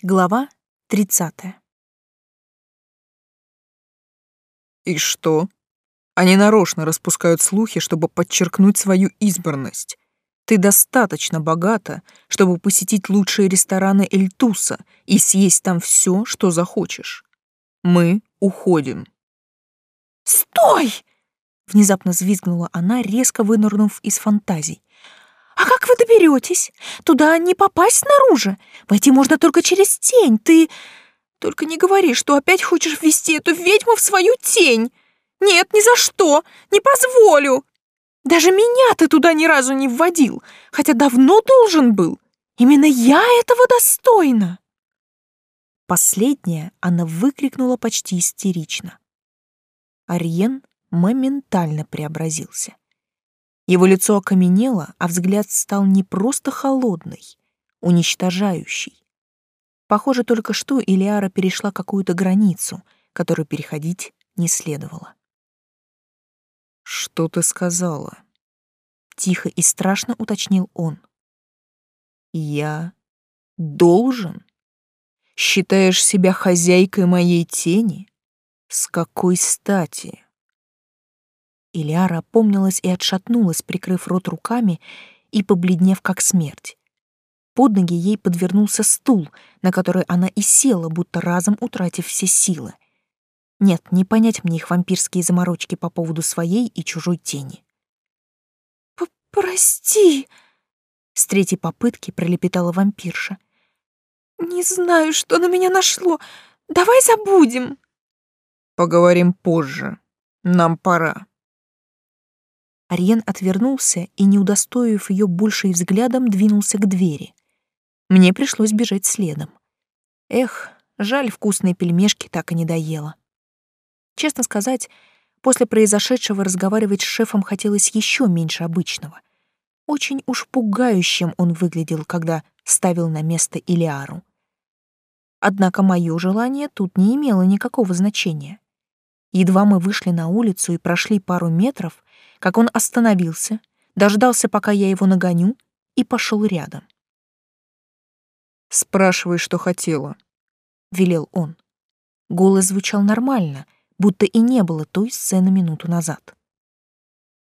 Глава 30. И что? Они нарочно распускают слухи, чтобы подчеркнуть свою избранность. Ты достаточно богата, чтобы посетить лучшие рестораны Эльтуса и съесть там все, что захочешь. Мы уходим. «Стой!» — внезапно взвизгнула она, резко вынырнув из фантазий. «А как вы доберетесь? Туда не попасть снаружи. Войти можно только через тень. Ты... Только не говори, что опять хочешь ввести эту ведьму в свою тень. Нет, ни за что. Не позволю. Даже меня ты туда ни разу не вводил, хотя давно должен был. Именно я этого достойна. Последнее она выкрикнула почти истерично. Ариен моментально преобразился. Его лицо окаменело, а взгляд стал не просто холодный, уничтожающий. Похоже, только что Илиара перешла какую-то границу, которую переходить не следовало. «Что ты сказала?» Тихо и страшно уточнил он. «Я должен? Считаешь себя хозяйкой моей тени? С какой стати?» Ильяра опомнилась и отшатнулась, прикрыв рот руками и побледнев как смерть. Под ноги ей подвернулся стул, на который она и села, будто разом утратив все силы. Нет, не понять мне их вампирские заморочки по поводу своей и чужой тени. «Прости!» — с третьей попытки пролепетала вампирша. «Не знаю, что на меня нашло. Давай забудем!» «Поговорим позже. Нам пора». Ариен отвернулся и, не удостоив ее больше взглядом, двинулся к двери. Мне пришлось бежать следом. Эх, жаль, вкусные пельмешки так и не доела. Честно сказать, после произошедшего разговаривать с шефом хотелось еще меньше обычного. Очень уж пугающим он выглядел, когда ставил на место Илиару. Однако мое желание тут не имело никакого значения. Едва мы вышли на улицу и прошли пару метров, как он остановился, дождался, пока я его нагоню, и пошел рядом. «Спрашивай, что хотела», — велел он. Голос звучал нормально, будто и не было той сцены минуту назад.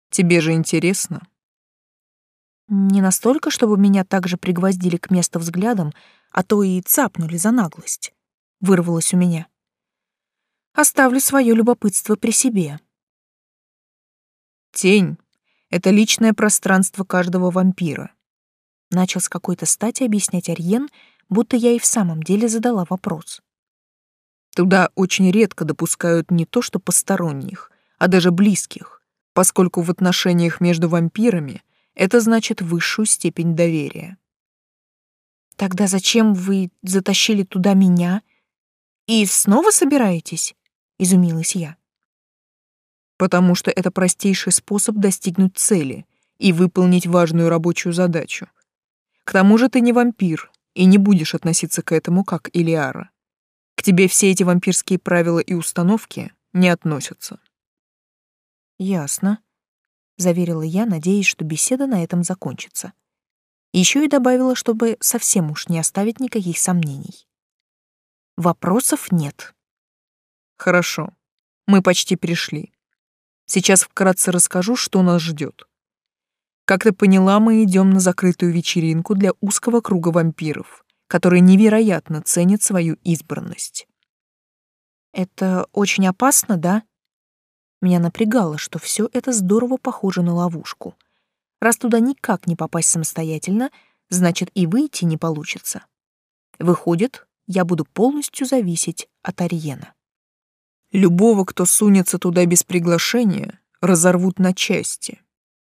«Тебе же интересно?» Не настолько, чтобы меня также пригвоздили к месту взглядом, а то и цапнули за наглость. Вырвалось у меня. Оставлю свое любопытство при себе. Тень — это личное пространство каждого вампира. Начал с какой-то стати объяснять Арьен, будто я и в самом деле задала вопрос. Туда очень редко допускают не то что посторонних, а даже близких, поскольку в отношениях между вампирами это значит высшую степень доверия. Тогда зачем вы затащили туда меня? И снова собираетесь? Изумилась я. Потому что это простейший способ достигнуть цели и выполнить важную рабочую задачу. К тому же ты не вампир и не будешь относиться к этому как Илиара. К тебе все эти вампирские правила и установки не относятся. Ясно, заверила я, надеясь, что беседа на этом закончится. Еще и добавила, чтобы совсем уж не оставить никаких сомнений. Вопросов нет. Хорошо. Мы почти пришли. Сейчас вкратце расскажу, что нас ждет. Как ты поняла, мы идем на закрытую вечеринку для узкого круга вампиров, которые невероятно ценят свою избранность. Это очень опасно, да? Меня напрягало, что все это здорово похоже на ловушку. Раз туда никак не попасть самостоятельно, значит и выйти не получится. Выходит, я буду полностью зависеть от Ариена. Любого, кто сунется туда без приглашения, разорвут на части.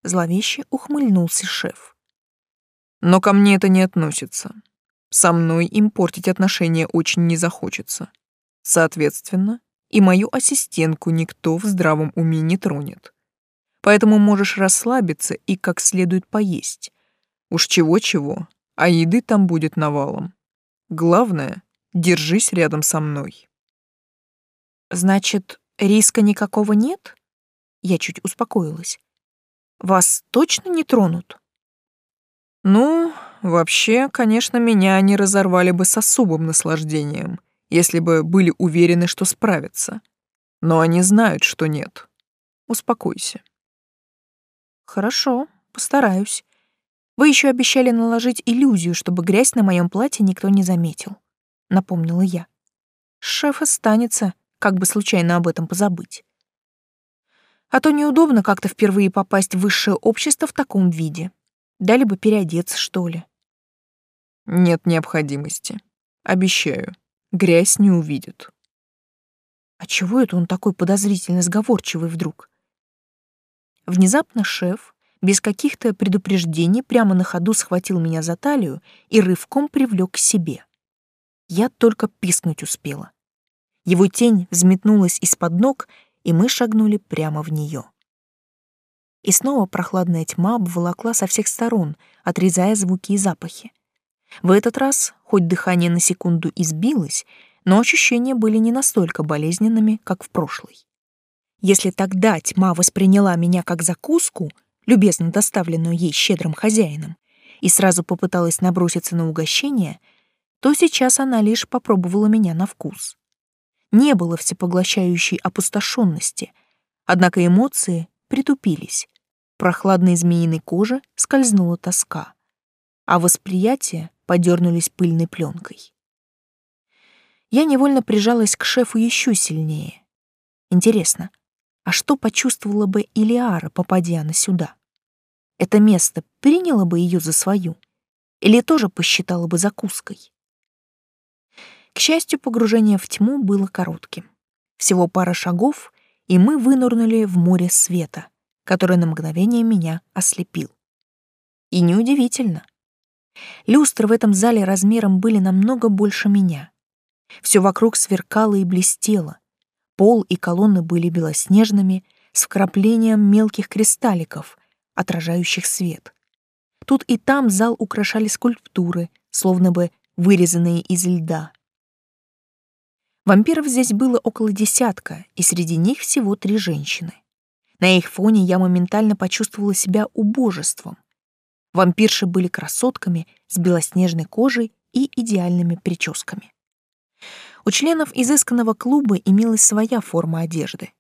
Зловеще ухмыльнулся шеф. Но ко мне это не относится. Со мной им портить отношения очень не захочется. Соответственно, и мою ассистентку никто в здравом уме не тронет. Поэтому можешь расслабиться и как следует поесть. Уж чего-чего, а еды там будет навалом. Главное, держись рядом со мной. Значит, риска никакого нет? Я чуть успокоилась. Вас точно не тронут? Ну, вообще, конечно, меня они разорвали бы с особым наслаждением, если бы были уверены, что справятся. Но они знают, что нет. Успокойся. Хорошо, постараюсь. Вы еще обещали наложить иллюзию, чтобы грязь на моем платье никто не заметил, напомнила я. Шеф останется, как бы случайно об этом позабыть. А то неудобно как-то впервые попасть в высшее общество в таком виде. Дали бы переодеться, что ли. Нет необходимости. Обещаю, грязь не увидит. А чего это он такой подозрительно сговорчивый вдруг? Внезапно шеф, без каких-то предупреждений, прямо на ходу схватил меня за талию и рывком привлек к себе. Я только пискнуть успела. Его тень взметнулась из-под ног и мы шагнули прямо в нее. И снова прохладная тьма обволокла со всех сторон, отрезая звуки и запахи. В этот раз, хоть дыхание на секунду избилось, но ощущения были не настолько болезненными, как в прошлый. Если тогда тьма восприняла меня как закуску, любезно доставленную ей щедрым хозяином, и сразу попыталась наброситься на угощение, то сейчас она лишь попробовала меня на вкус не было всепоглощающей опустошенности, однако эмоции притупились. Прохладной змеиной коже скользнула тоска, а восприятия подернулись пыльной пленкой. Я невольно прижалась к шефу еще сильнее. Интересно, а что почувствовала бы Илиара, попадя она сюда? Это место приняло бы ее за свою? Или тоже посчитало бы закуской? К счастью, погружение в тьму было коротким. Всего пара шагов, и мы вынырнули в море света, который на мгновение меня ослепил. И неудивительно. Люстры в этом зале размером были намного больше меня. Все вокруг сверкало и блестело. Пол и колонны были белоснежными, с вкраплением мелких кристалликов, отражающих свет. Тут и там зал украшали скульптуры, словно бы вырезанные из льда. Вампиров здесь было около десятка, и среди них всего три женщины. На их фоне я моментально почувствовала себя убожеством. Вампирши были красотками с белоснежной кожей и идеальными прическами. У членов изысканного клуба имелась своя форма одежды.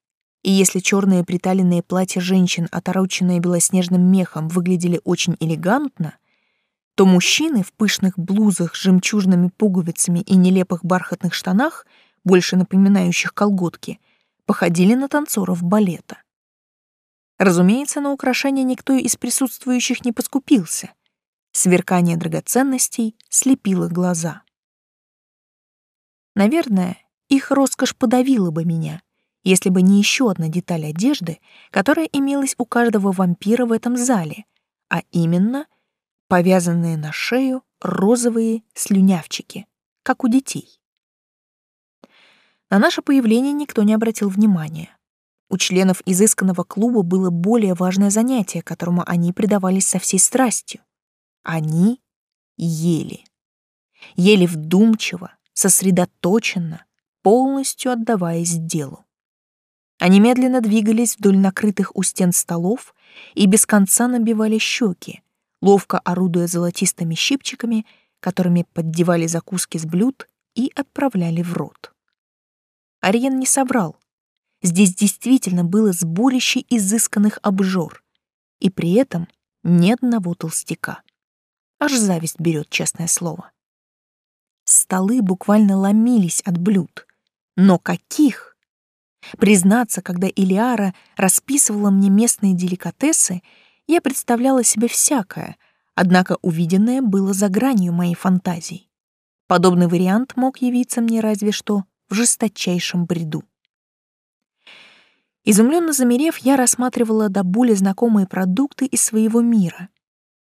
И если черные приталенные платья женщин, отороченные белоснежным мехом, выглядели очень элегантно, то мужчины в пышных блузах с жемчужными пуговицами и нелепых бархатных штанах — больше напоминающих колготки, походили на танцоров балета. Разумеется, на украшение никто из присутствующих не поскупился. Сверкание драгоценностей слепило глаза. Наверное, их роскошь подавила бы меня, если бы не еще одна деталь одежды, которая имелась у каждого вампира в этом зале, а именно повязанные на шею розовые слюнявчики, как у детей. На наше появление никто не обратил внимания. У членов изысканного клуба было более важное занятие, которому они предавались со всей страстью. Они ели. Ели вдумчиво, сосредоточенно, полностью отдаваясь делу. Они медленно двигались вдоль накрытых у стен столов и без конца набивали щеки, ловко орудуя золотистыми щипчиками, которыми поддевали закуски с блюд и отправляли в рот. Ариен не соврал. Здесь действительно было сборище изысканных обжор, и при этом ни одного толстяка. Аж зависть берет, честное слово. Столы буквально ломились от блюд. Но каких? Признаться, когда Илиара расписывала мне местные деликатесы, я представляла себе всякое, однако увиденное было за гранью моей фантазии. Подобный вариант мог явиться мне разве что в жесточайшем бреду. Изумленно замерев, я рассматривала до боли знакомые продукты из своего мира.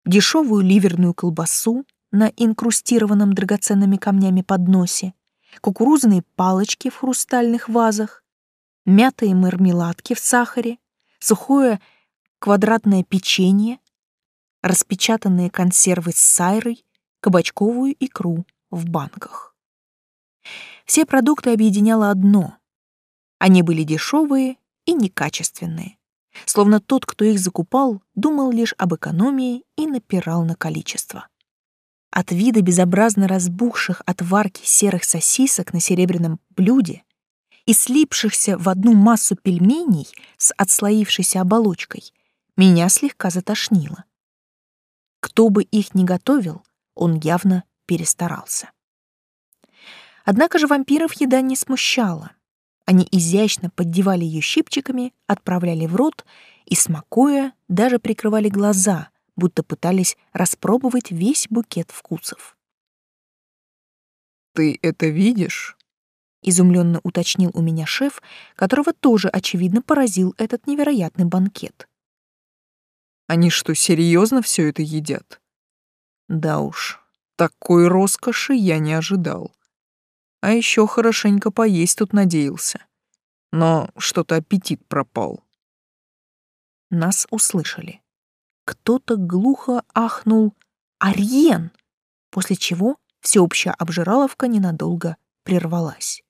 Дешевую ливерную колбасу на инкрустированном драгоценными камнями подносе, кукурузные палочки в хрустальных вазах, мятые мармеладки в сахаре, сухое квадратное печенье, распечатанные консервы с сайрой, кабачковую икру в банках. Все продукты объединяло одно. Они были дешевые и некачественные. словно тот, кто их закупал, думал лишь об экономии и напирал на количество. От вида безобразно разбухших от варки серых сосисок на серебряном блюде и слипшихся в одну массу пельменей с отслоившейся оболочкой меня слегка затошнило. Кто бы их ни готовил, он явно перестарался. Однако же вампиров еда не смущала. Они изящно поддевали ее щипчиками, отправляли в рот и, смакуя, даже прикрывали глаза, будто пытались распробовать весь букет вкусов. «Ты это видишь?» — изумленно уточнил у меня шеф, которого тоже, очевидно, поразил этот невероятный банкет. «Они что, серьезно все это едят?» «Да уж, такой роскоши я не ожидал. А еще хорошенько поесть тут надеялся. Но что-то аппетит пропал. Нас услышали. Кто-то глухо ахнул «Ариен!», после чего всеобщая обжираловка ненадолго прервалась.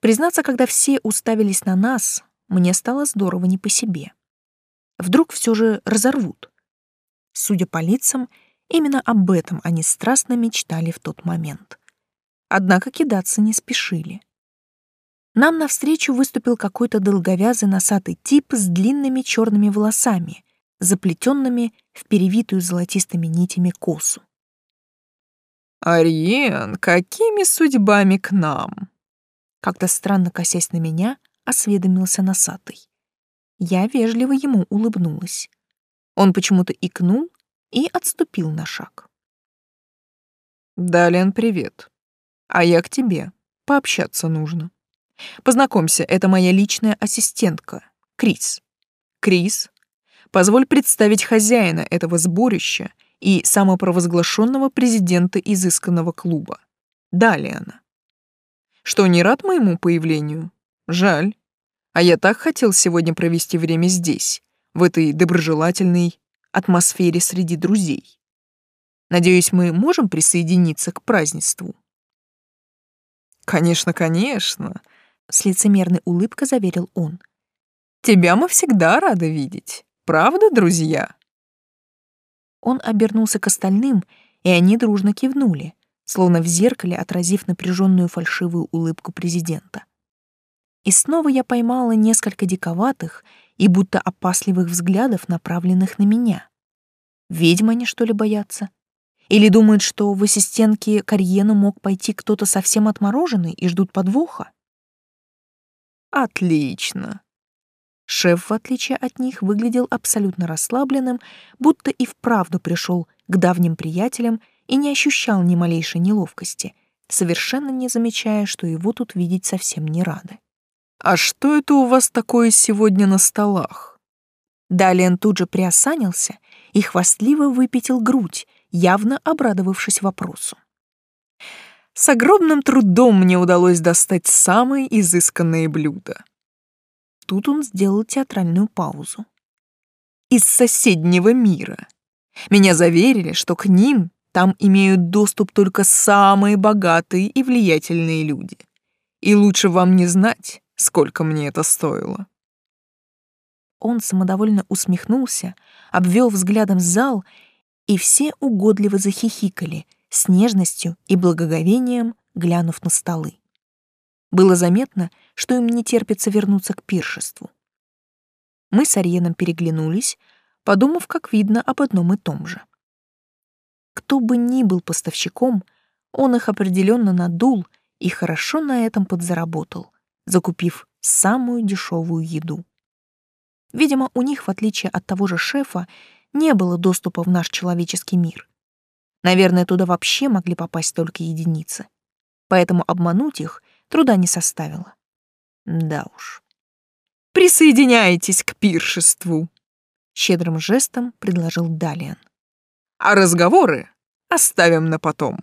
Признаться, когда все уставились на нас, мне стало здорово не по себе. Вдруг все же разорвут. Судя по лицам, именно об этом они страстно мечтали в тот момент однако кидаться не спешили. Нам навстречу выступил какой-то долговязый носатый тип с длинными черными волосами, заплетенными в перевитую золотистыми нитями косу. «Ариен, какими судьбами к нам?» Как-то странно косясь на меня, осведомился носатый. Я вежливо ему улыбнулась. Он почему-то икнул и отступил на шаг. «Дален, привет. А я к тебе. Пообщаться нужно. Познакомься, это моя личная ассистентка, Крис. Крис, позволь представить хозяина этого сборища и самопровозглашенного президента изысканного клуба. Далиана. Что, не рад моему появлению? Жаль. А я так хотел сегодня провести время здесь, в этой доброжелательной атмосфере среди друзей. Надеюсь, мы можем присоединиться к празднеству. «Конечно, конечно», — с лицемерной улыбкой заверил он. «Тебя мы всегда рады видеть. Правда, друзья?» Он обернулся к остальным, и они дружно кивнули, словно в зеркале отразив напряженную фальшивую улыбку президента. И снова я поймала несколько диковатых и будто опасливых взглядов, направленных на меня. Ведьмы они, что ли, боятся? Или думают, что в ассистентке Карьена мог пойти кто-то совсем отмороженный и ждут подвоха? Отлично. Шеф, в отличие от них, выглядел абсолютно расслабленным, будто и вправду пришел к давним приятелям и не ощущал ни малейшей неловкости, совершенно не замечая, что его тут видеть совсем не рады. «А что это у вас такое сегодня на столах?» Далее он тут же приосанился и хвастливо выпятил грудь, явно обрадовавшись вопросу. С огромным трудом мне удалось достать самые изысканные блюда. Тут он сделал театральную паузу. Из соседнего мира. Меня заверили, что к ним там имеют доступ только самые богатые и влиятельные люди. И лучше вам не знать, сколько мне это стоило. Он самодовольно усмехнулся, обвел взглядом зал и все угодливо захихикали, с нежностью и благоговением глянув на столы. Было заметно, что им не терпится вернуться к пиршеству. Мы с Ариеном переглянулись, подумав, как видно, об одном и том же. Кто бы ни был поставщиком, он их определенно надул и хорошо на этом подзаработал, закупив самую дешевую еду. Видимо, у них, в отличие от того же шефа, не было доступа в наш человеческий мир. Наверное, туда вообще могли попасть только единицы. Поэтому обмануть их труда не составило. Да уж. «Присоединяйтесь к пиршеству!» Щедрым жестом предложил Далиан. «А разговоры оставим на потом».